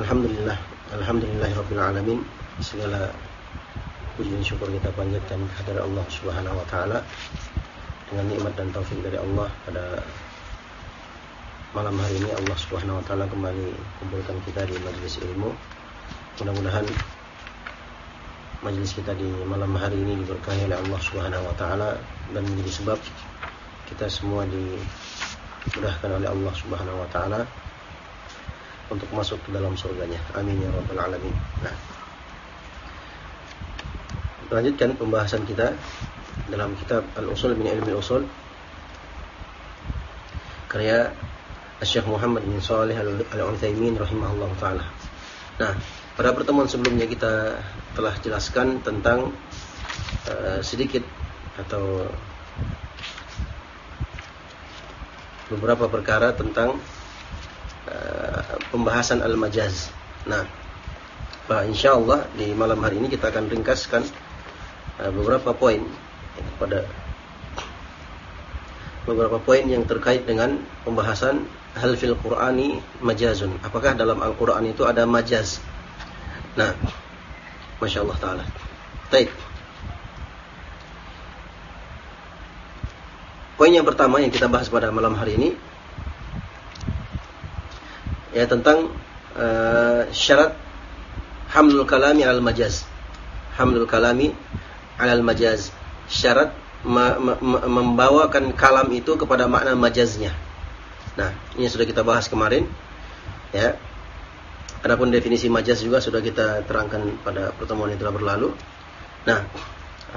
Alhamdulillah Alhamdulillah Rabbil Alamin. Segala puji dan syukur kita panjatkan kepada Allah Subhanahu Wa Taala. Dengan nikmat dan taufik dari Allah Pada malam hari ini Allah Subhanahu Wa Taala kembali kumpulkan kita di majlis ilmu. Mudah-mudahan majlis kita di malam hari ini diberkahi oleh Allah Subhanahu Wa Taala Dan menjadi sebab kita semua dimudahkan oleh Allah Subhanahu Wa Taala untuk masuk ke dalam surganya. Amin ya rabbal alamin. Nah. Lanjutkan pembahasan kita dalam kitab Al-Usul min Ilmi Al-Usul karya Syekh Muhammad bin Shalih Al-Utsaimin rahimahullah taala. Nah, pada pertemuan sebelumnya kita telah jelaskan tentang uh, sedikit atau beberapa perkara tentang pembahasan al-majaz. Nah, bah, insya Allah di malam hari ini kita akan ringkaskan uh, beberapa poin pada beberapa poin yang terkait dengan pembahasan hal fil Qur'ani majazun. Apakah dalam Al-Qur'an itu ada majaz? Nah, Masya Allah Ta'ala. Baik. Poin yang pertama yang kita bahas pada malam hari ini ya tentang uh, syarat hamlul kalami al majaz. Hamlul kalami al majaz. Syarat membawakan kalam itu kepada makna majaznya. Nah, ini sudah kita bahas kemarin. Ya. Adapun definisi majaz juga sudah kita terangkan pada pertemuan yang telah berlalu. Nah,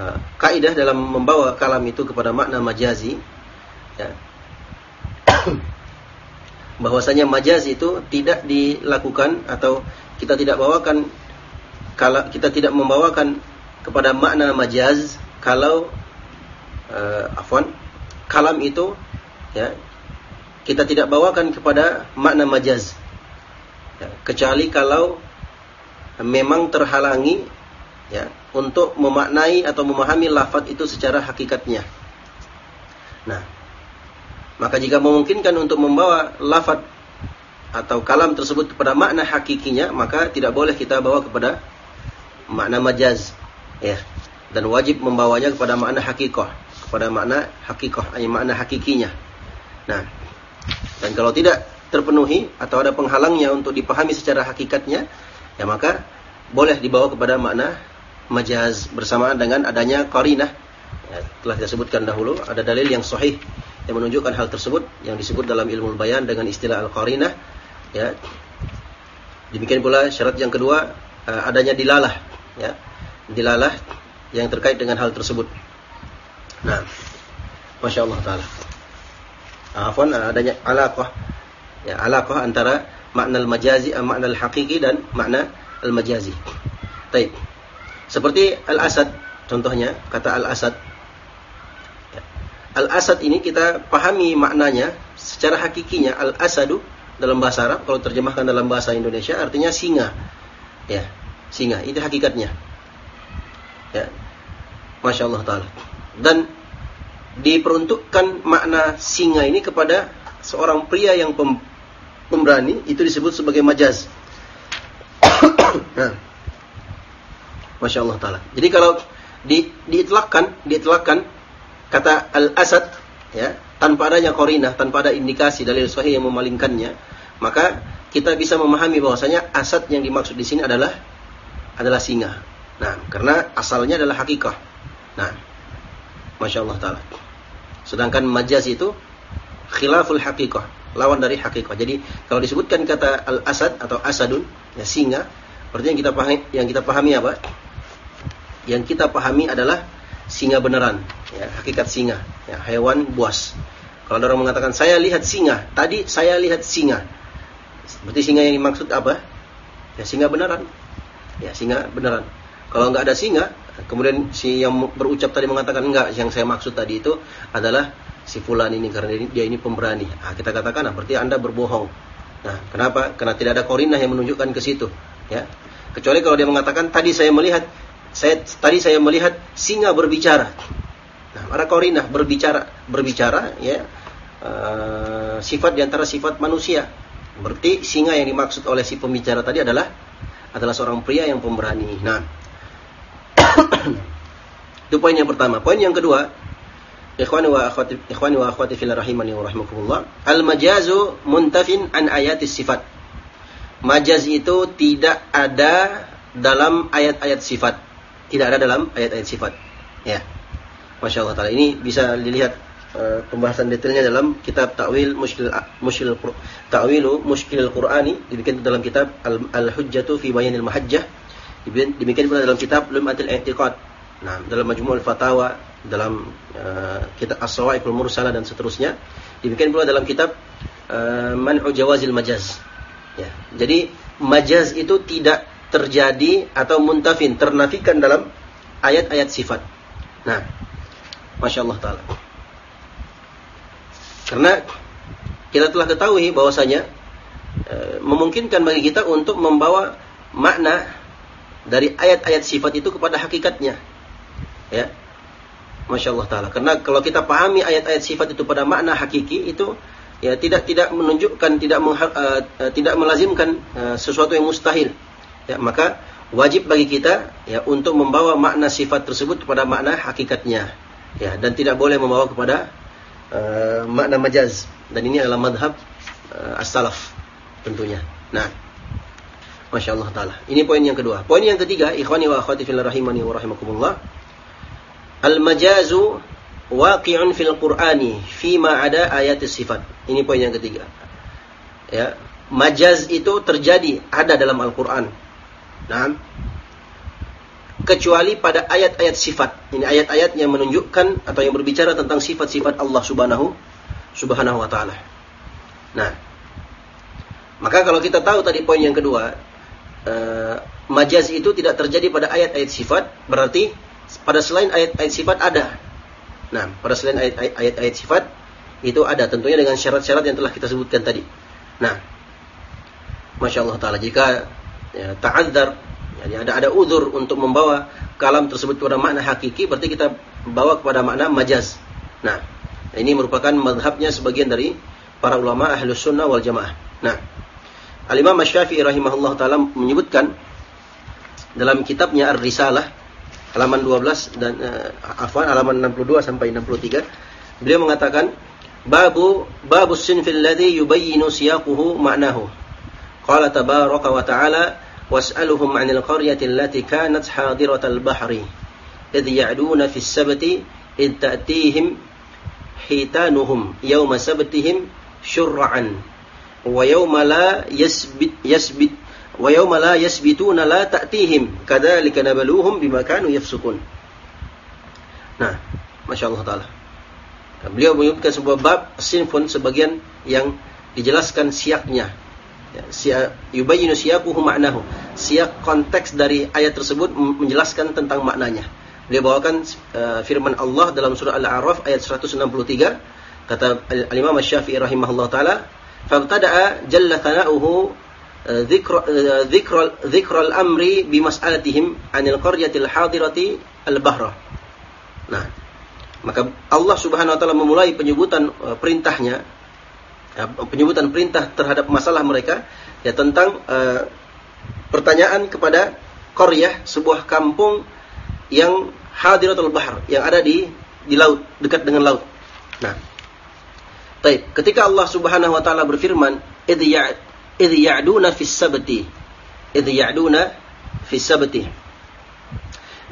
uh, kaidah dalam membawa kalam itu kepada makna majazi ya bahwasanya majaz itu tidak dilakukan atau kita tidak bawakan kalau kita tidak membawakan kepada makna majaz kalau uh, afwan kalam itu ya kita tidak bawakan kepada makna majaz. Ya, kecuali kalau memang terhalangi ya untuk memaknai atau memahami lafaz itu secara hakikatnya. Nah maka jika memungkinkan untuk membawa lafad atau kalam tersebut kepada makna hakikinya, maka tidak boleh kita bawa kepada makna majaz. Ya. Dan wajib membawanya kepada makna hakikah, kepada makna hakikah, ay makna hakikinya. Nah, dan kalau tidak terpenuhi atau ada penghalangnya untuk dipahami secara hakikatnya, ya maka boleh dibawa kepada makna majaz bersamaan dengan adanya qarinah. Ya, telah kita sebutkan dahulu, ada dalil yang sahih yang menunjukkan hal tersebut yang disebut dalam ilmu bayan dengan istilah al-qarinah ya. Demikian pula syarat yang kedua uh, adanya dilalah ya. Dilalah yang terkait dengan hal tersebut. Nah masya Allah taala. Afwan adanya alaqah ya alaqah antara makna al-majazi uh, makna al-haqiqi dan makna al-majazi. Taib seperti al-asad contohnya kata al-asad Al-asad ini kita pahami maknanya secara hakikinya al-asadu dalam bahasa Arab kalau terjemahkan dalam bahasa Indonesia artinya singa. Ya, singa itu hakikatnya. Ya. Masya Allah Ta'ala. Dan diperuntukkan makna singa ini kepada seorang pria yang pem, pemberani, itu disebut sebagai majaz. nah. Masya Allah Ta'ala. Jadi kalau di, diitlakkan, diitlakkan kata al-asad, ya, tanpa adanya korinah, tanpa ada indikasi dalil sahih yang memalingkannya, maka kita bisa memahami bahwasanya asad yang dimaksud di sini adalah adalah singa. Nah, karena asalnya adalah hakikah. Nah, masya Allah taala. Sedangkan majaz itu khilaful hakikah, lawan dari hakikah. Jadi kalau disebutkan kata al-asad atau asadun, ya singa, berarti yang kita pahami yang kita pahami apa? Yang kita pahami adalah singa beneran, ya, hakikat singa, ya, hewan buas. Kalau ada orang mengatakan saya lihat singa, tadi saya lihat singa. Berarti singa yang dimaksud apa? Ya singa beneran. Ya singa beneran. Kalau nggak ada singa, kemudian si yang berucap tadi mengatakan enggak, yang saya maksud tadi itu adalah si fulan ini karena dia ini pemberani. Nah, kita katakan, nah, berarti anda berbohong. Nah, kenapa? Karena tidak ada korinah yang menunjukkan ke situ. Ya, kecuali kalau dia mengatakan tadi saya melihat, saya tadi saya melihat singa berbicara. Nah, ada korinah berbicara, berbicara, ya uh, sifat di antara sifat manusia. Berarti singa yang dimaksud oleh si pembicara tadi adalah adalah seorang pria yang pemberani. Nah, Itu poin yang pertama. Poin yang kedua, ikhwani wa akhwati ikhwani wa akhwati fil rahimani wa rahimakumullah. Al majazu muntafin an ayatis sifat. Majaz itu tidak ada dalam ayat-ayat sifat. Tidak ada dalam ayat-ayat sifat. Ya. Masya Allah Ta'ala. Ini bisa dilihat uh, pembahasan detailnya dalam kitab Ta'wil Mushkil Mushkil Ta'wilu Mushkil Qur'ani dibikin dalam kitab Al-Hujjatu fi Bayanil Mahajjah Demikian pula dalam kitab Lum'atul I'tiqad. Nah, dalam Majmu'ul Fatawa, dalam uh, kitab As-Sawa'iqul Mursalah dan seterusnya. Demikian pula dalam kitab uh, Man'u Jawazil Majaz. Ya. Jadi majaz itu tidak terjadi atau muntafin, ternafikan dalam ayat-ayat sifat. Nah, Masya Allah Ta'ala. Karena kita telah ketahui bahwasanya e, memungkinkan bagi kita untuk membawa makna dari ayat-ayat sifat itu kepada hakikatnya. Ya. Masya Allah Ta'ala. Karena kalau kita pahami ayat-ayat sifat itu pada makna hakiki itu ya tidak tidak menunjukkan tidak uh, tidak melazimkan uh, sesuatu yang mustahil. Ya, maka wajib bagi kita ya untuk membawa makna sifat tersebut kepada makna hakikatnya. Ya, dan tidak boleh membawa kepada uh, makna majaz. Dan ini adalah madhab uh, as-salaf tentunya. Nah, Masya Allah Ta'ala. Ini poin yang kedua. Poin yang ketiga, ikhwani wa akhwati rahimani wa rahimakumullah. Al-majazu waqi'un fil Qur'ani fima ada ayat sifat. Ini poin yang ketiga. Ya, majaz itu terjadi ada dalam Al-Qur'an. Nah, kecuali pada ayat-ayat sifat. Ini ayat-ayat yang menunjukkan atau yang berbicara tentang sifat-sifat Allah Subhanahu Subhanahu wa taala. Nah, maka kalau kita tahu tadi poin yang kedua, uh, majaz itu tidak terjadi pada ayat-ayat sifat, berarti pada selain ayat-ayat sifat ada. Nah, pada selain ayat-ayat sifat itu ada tentunya dengan syarat-syarat yang telah kita sebutkan tadi. Nah, masya Allah taala jika ya, ta'adzar yani ada ada uzur untuk membawa kalam tersebut kepada makna hakiki berarti kita bawa kepada makna majaz. Nah, ini merupakan madhabnya sebagian dari para ulama ahlus sunnah wal jamaah. Nah, Al-Imam Syafi'i rahimahullah taala menyebutkan dalam kitabnya Ar-Risalah halaman 12 dan uh, afwan halaman 62 sampai 63 beliau mengatakan babu babu sinfil ladzi yubayyinu siyaquhu ma'nahu qala tabaraka wa ta'ala qaryati allati kanat hadiratal bahri idh ya'duna fis sabti id ta'tihim hitanuhum yawma sabtihim syur'an wa yawma la yasbit yasbit wa yawma la yasbituna la ta'tihim kadzalika nabluhum bima kanu yafsukun. Nah, Masya Allah Ta'ala. Beliau menyebutkan sebuah bab sinfun sebagian yang dijelaskan siaknya yubayyinu siyaquhu ma'nahu. Siyak konteks dari ayat tersebut menjelaskan tentang maknanya. Dia bawakan uh, firman Allah dalam surah Al-A'raf ayat 163 kata Al-Imam Asy-Syafi'i rahimahullah taala, "Fabtada'a jalla thana'uhu dzikra eh, eh, al-amri bi mas'alatihim 'anil qaryatil hadirati al-bahra." Nah, maka Allah Subhanahu wa taala memulai penyebutan uh, perintahnya ya, penyebutan perintah terhadap masalah mereka ya tentang uh, pertanyaan kepada Korea sebuah kampung yang hadiratul bahar yang ada di di laut dekat dengan laut. Nah, Taib. Ketika Allah Subhanahu wa taala berfirman, "Idh ya'duna fis sabti." Idh ya'duna fis sabti.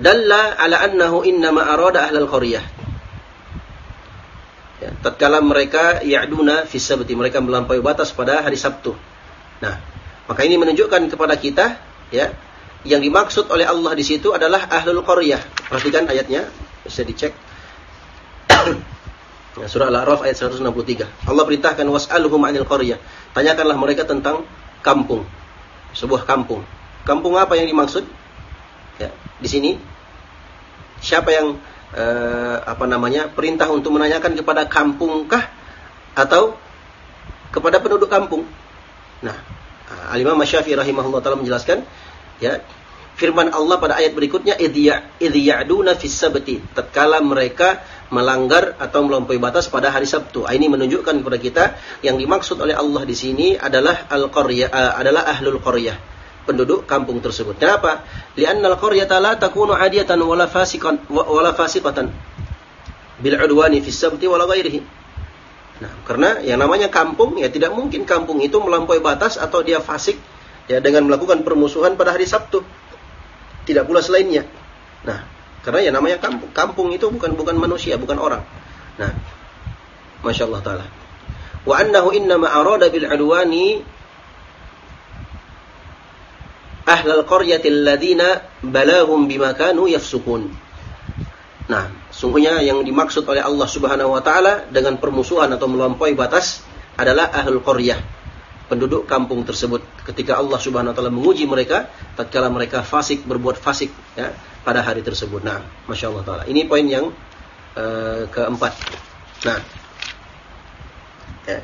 Dalla ala annahu innama arada ahlal qaryah. Ya, tatkala mereka ya'duna fi sabti, mereka melampaui batas pada hari Sabtu. Nah, maka ini menunjukkan kepada kita ya, yang dimaksud oleh Allah di situ adalah ahlul qaryah. Perhatikan ayatnya, bisa dicek. ya, surah Al-A'raf ayat 163. Allah perintahkan was'aluhum 'anil qaryah. Tanyakanlah mereka tentang kampung. Sebuah kampung. Kampung apa yang dimaksud? Ya, di sini siapa yang eh, apa namanya perintah untuk menanyakan kepada kampungkah atau kepada penduduk kampung. Nah, Al-Imam Syafi'i rahimahullah taala menjelaskan ya firman Allah pada ayat berikutnya idh ya'duna fis sabti tatkala mereka melanggar atau melampaui batas pada hari Sabtu. Ini menunjukkan kepada kita yang dimaksud oleh Allah di sini adalah al-qaryah uh, adalah ahlul qaryah penduduk kampung tersebut. Kenapa? Lianna al-qaryata la takunu adiyatan wala fasiqan wala fasiqatan bil udwani fi sabti wala ghairihi. Nah, karena yang namanya kampung ya tidak mungkin kampung itu melampaui batas atau dia fasik ya dengan melakukan permusuhan pada hari Sabtu. Tidak pula selainnya. Nah, karena yang namanya kampung, kampung itu bukan bukan manusia, bukan orang. Nah, Masya Allah Ta'ala. Wa annahu innama arada bil udwani ahlal qaryatil ladina balahum bima kanu yafsukun. Nah, sungguhnya yang dimaksud oleh Allah Subhanahu wa taala dengan permusuhan atau melampaui batas adalah ahlul qaryah, penduduk kampung tersebut. Ketika Allah Subhanahu wa taala menguji mereka tatkala mereka fasik berbuat fasik ya pada hari tersebut. Nah, Masya Allah taala. Ini poin yang uh, keempat. Nah, ya.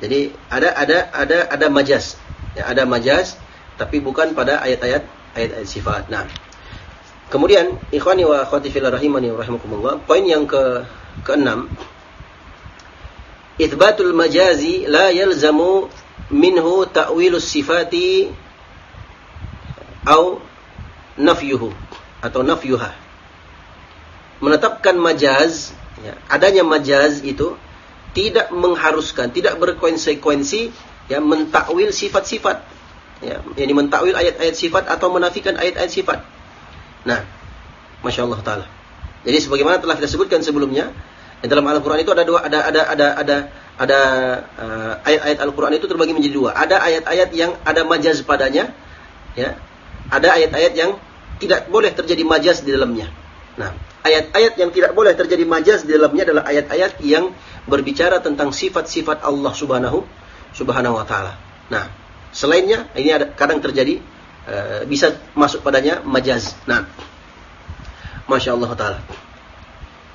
Jadi ada ada ada ada majas Ya, ada majaz tapi bukan pada ayat-ayat ayat-ayat sifat. Nah, kemudian ikhwani wa akhwati fillah rahimani wa rahimakumullah, poin yang ke keenam Itsbatul majazi la yalzamu minhu ta'wilus sifati au nafyuhu atau nafyuha. Menetapkan majaz, ya, adanya majaz itu tidak mengharuskan, tidak berkonsekuensi ya mentakwil sifat-sifat. Ya ini mentakwil ayat-ayat sifat atau menafikan ayat-ayat sifat. Nah masya Allah taala. Jadi sebagaimana telah kita sebutkan sebelumnya dalam Al-Quran itu ada dua ada ada ada ada ada uh, ayat-ayat Al-Quran itu terbagi menjadi dua. Ada ayat-ayat yang ada majaz padanya ya. Ada ayat-ayat yang tidak boleh terjadi majaz di dalamnya. Nah ayat-ayat yang tidak boleh terjadi majaz di dalamnya adalah ayat-ayat yang berbicara tentang sifat-sifat Allah Subhanahu Subhanahu wa taala. Nah, selainnya ini ada kadang terjadi uh, bisa masuk padanya majaz. Nah, Masya Allah taala.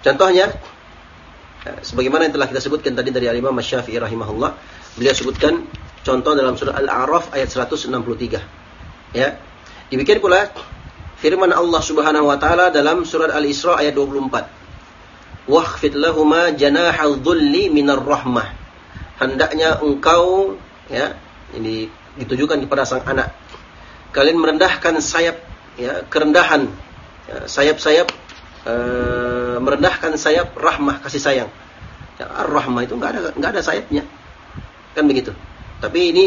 Contohnya uh, sebagaimana yang telah kita sebutkan tadi dari Imam Syafi'i rahimahullah, beliau sebutkan contoh dalam surah Al-A'raf ayat 163. Ya. Demikian pula firman Allah Subhanahu wa taala dalam surat Al-Isra ayat 24. Wakhfid lahuma janahal dhulli minar rahmah hendaknya engkau ya ini ditujukan kepada sang anak. Kalian merendahkan sayap ya kerendahan ya, sayap-sayap ya, merendahkan sayap rahmah kasih sayang. Ya, rahmah itu nggak ada nggak ada sayapnya. Kan begitu. Tapi ini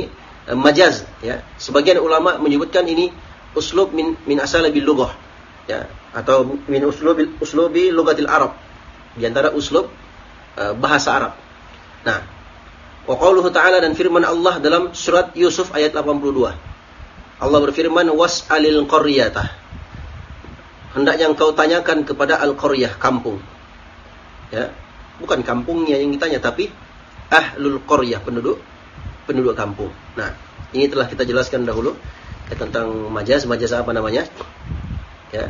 uh, majaz ya. Sebagian ulama menyebutkan ini uslub min min bil lughah ya atau min uslubil uslubi lugatil arab. Di antara uslub uh, bahasa Arab. Nah Wa ta'ala dan firman Allah dalam surat Yusuf ayat 82. Allah berfirman was'alil qaryatah. Hendaknya engkau tanyakan kepada al-qaryah kampung. Ya. Bukan kampungnya yang ditanya tapi ahlul qaryah penduduk penduduk kampung. Nah, ini telah kita jelaskan dahulu ya, tentang majaz, majaz apa namanya? Ya,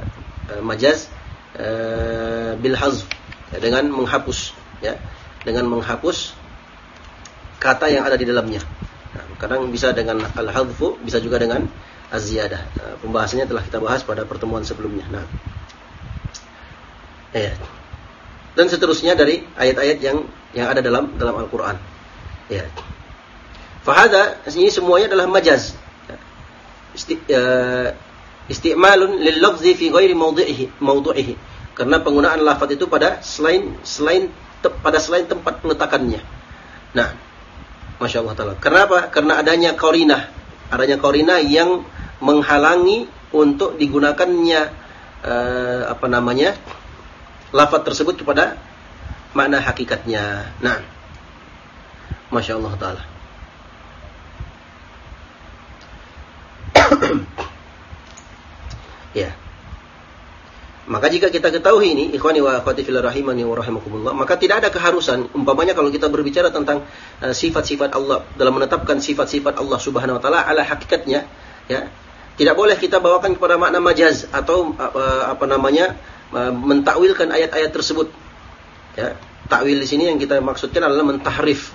eh, majaz uh, bil ya, dengan menghapus ya, dengan menghapus kata yang ada di dalamnya. Nah, kadang bisa dengan al-hadfu, bisa juga dengan az-ziyadah. Nah, pembahasannya telah kita bahas pada pertemuan sebelumnya. Nah. Ya. Dan seterusnya dari ayat-ayat yang yang ada dalam dalam Al-Qur'an. Ya. Fahada ini semuanya adalah majaz. Isti, uh, istimalun lil lafzi fi ghairi mawdhu'ihi. Karena penggunaan lafaz itu pada selain selain pada selain tempat peletakannya. Nah, Masya Allah Ta'ala. Kenapa? Karena adanya korinah. Adanya korinah yang menghalangi untuk digunakannya uh, apa namanya lafaz tersebut kepada makna hakikatnya. Nah, masya Allah taala. ya. Maka jika kita ketahui ini, ikhwani wa akhwati fil rahimani wa rahimakumullah, maka tidak ada keharusan umpamanya kalau kita berbicara tentang eh, sifat-sifat uh, Allah dalam menetapkan sifat-sifat Allah Subhanahu wa taala ala hakikatnya, ya. Tidak boleh kita bawakan kepada makna majaz atau uh, apa namanya? Uh, mentakwilkan ayat-ayat tersebut. Ya. Takwil di sini yang kita maksudkan adalah mentahrif.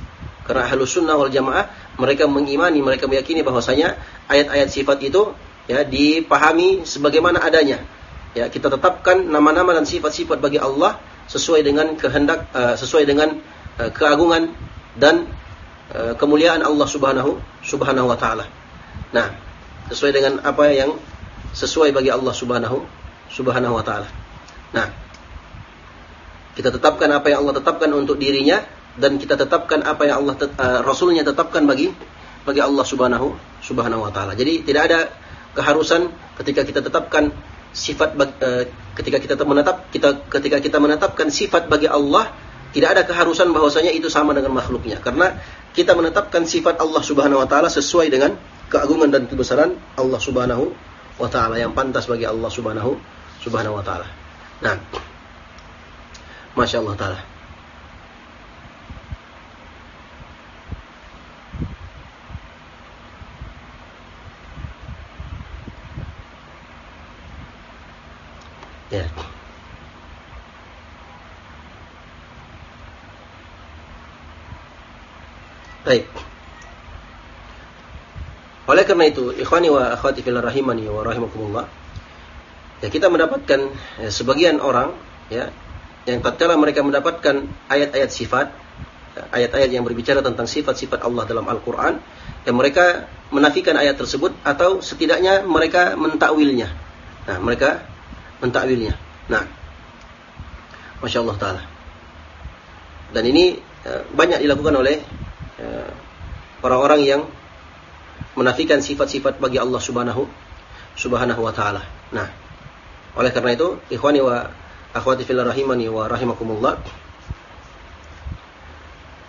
Karena ahlus sunnah wal jamaah mereka mengimani, mereka meyakini bahwasanya ayat-ayat sifat itu ya dipahami sebagaimana adanya Ya, kita tetapkan nama-nama dan sifat-sifat bagi Allah sesuai dengan kehendak uh, sesuai dengan uh, keagungan dan uh, kemuliaan Allah Subhanahu Subhanahu wa taala. Nah, sesuai dengan apa yang sesuai bagi Allah Subhanahu Subhanahu wa taala. Nah, kita tetapkan apa yang Allah tetapkan untuk dirinya dan kita tetapkan apa yang Allah uh, Rasulnya tetapkan bagi bagi Allah Subhanahu Subhanahu wa taala. Jadi tidak ada keharusan ketika kita tetapkan sifat uh, ketika kita menetap kita ketika kita menetapkan sifat bagi Allah tidak ada keharusan bahwasanya itu sama dengan makhluknya karena kita menetapkan sifat Allah Subhanahu wa taala sesuai dengan keagungan dan kebesaran Allah Subhanahu wa taala yang pantas bagi Allah Subhanahu Subhanahu wa taala. Nah, Masya Allah taala. Ya. Baik. Oleh karena itu, ikhwani wa akhwati fil rahimani wa rahimakumullah. Ya, kita mendapatkan ya, sebagian orang ya yang tatkala mereka mendapatkan ayat-ayat sifat, ya, ayat-ayat yang berbicara tentang sifat-sifat Allah dalam Al-Qur'an, yang mereka menafikan ayat tersebut atau setidaknya mereka mentakwilnya. Nah, mereka mentakwilnya. Nah, masya Allah taala. Dan ini uh, banyak dilakukan oleh orang-orang yang menafikan sifat-sifat bagi Allah Subhanahu Subhanahu wa taala. Nah, oleh karena itu, ikhwani wa akhwati fillah rahimani wa rahimakumullah.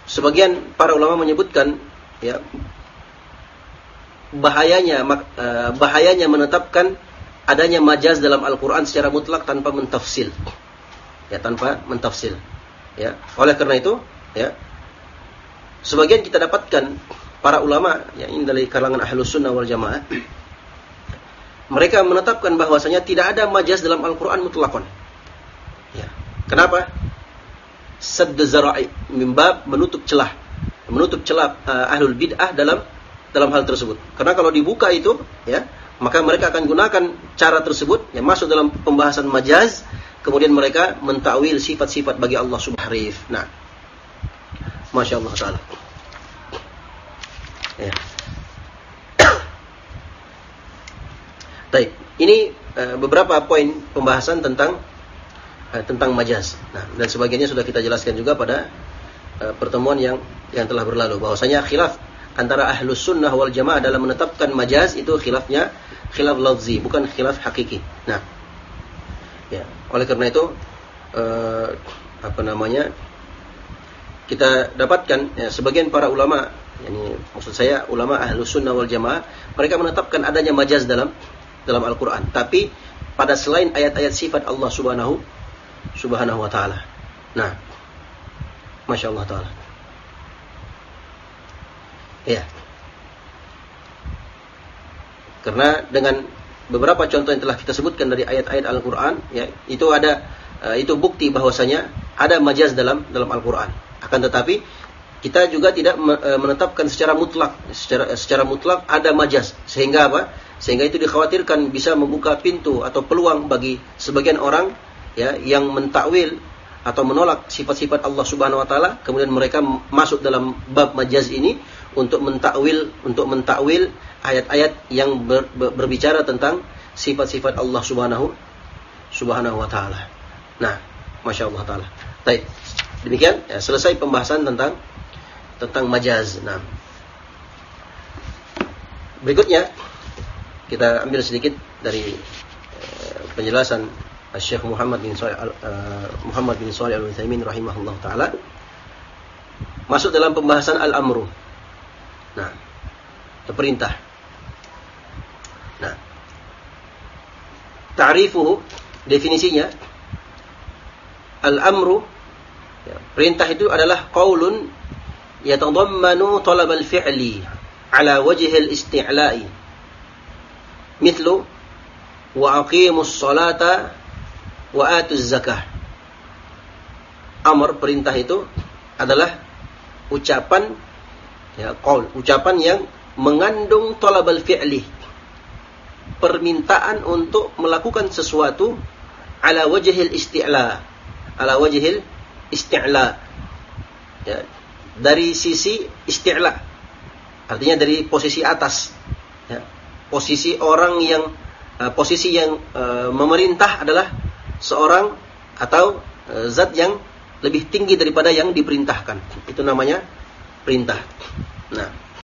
Sebagian para ulama menyebutkan ya bahayanya eh, bahayanya menetapkan adanya majaz dalam Al-Quran secara mutlak tanpa mentafsil. Ya, tanpa mentafsil. Ya, oleh karena itu, ya, sebagian kita dapatkan para ulama yang dari kalangan ahlus sunnah wal jamaah mereka menetapkan bahwasanya tidak ada majaz dalam Al-Quran mutlakon. Ya. Kenapa? Sadd zara'i mimbab menutup celah, menutup celah uh, ahlul bid'ah dalam dalam hal tersebut. Karena kalau dibuka itu, ya, maka mereka akan gunakan cara tersebut yang masuk dalam pembahasan majaz kemudian mereka mentakwil sifat-sifat bagi Allah Subhanahu Nah. Masya Allah taala. Ya. Baik, ini uh, beberapa poin pembahasan tentang uh, tentang majaz. Nah, dan sebagainya sudah kita jelaskan juga pada uh, pertemuan yang yang telah berlalu bahwasanya khilaf antara ahlus sunnah wal jamaah dalam menetapkan majaz itu khilafnya khilaf lafzi bukan khilaf hakiki. Nah, ya oleh karena itu uh, apa namanya kita dapatkan ya, sebagian para ulama yani maksud saya ulama ahlus sunnah wal jamaah mereka menetapkan adanya majaz dalam dalam Al-Qur'an tapi pada selain ayat-ayat sifat Allah Subhanahu Subhanahu wa taala. Nah, Masya Allah taala. Ya. Karena dengan beberapa contoh yang telah kita sebutkan dari ayat-ayat Al-Qur'an, ya, itu ada uh, itu bukti bahwasanya ada majaz dalam dalam Al-Qur'an. Akan tetapi kita juga tidak eh, menetapkan secara mutlak, secara secara mutlak ada majaz. Sehingga apa? Sehingga itu dikhawatirkan bisa membuka pintu atau peluang bagi sebagian orang ya yang mentakwil atau menolak sifat-sifat Allah Subhanahu wa taala kemudian mereka masuk dalam bab majaz ini untuk mentakwil untuk mentakwil ayat-ayat yang ber, ber, berbicara tentang sifat-sifat Allah Subhanahu Subhanahu wa taala. Nah, Masya Allah taala. Baik. Demikian ya, selesai pembahasan tentang tentang majaz. Nah. Berikutnya kita ambil sedikit dari uh, penjelasan Syekh Muhammad bin Shalih uh, Muhammad bin Shalih Al-Utsaimin rahimahullah taala masuk dalam pembahasan al-amru. Nah, perintah. Nah, ta'rifuhu definisinya al-amru ya, perintah itu adalah qaulun al-fi'li ala wajhi al-isti'la'i mithlu wa aqimus salata wa atuz zakah. Amr perintah itu adalah ucapan ya qaul, ucapan yang mengandung talabal fi'li. Permintaan untuk melakukan sesuatu ala wajhil isti'la. Ala wajhil isti'la. Ya, dari sisi isti'la. Artinya dari posisi atas. Ya, posisi orang yang uh, posisi yang uh, memerintah adalah seorang atau e, zat yang lebih tinggi daripada yang diperintahkan. Itu namanya perintah. Nah,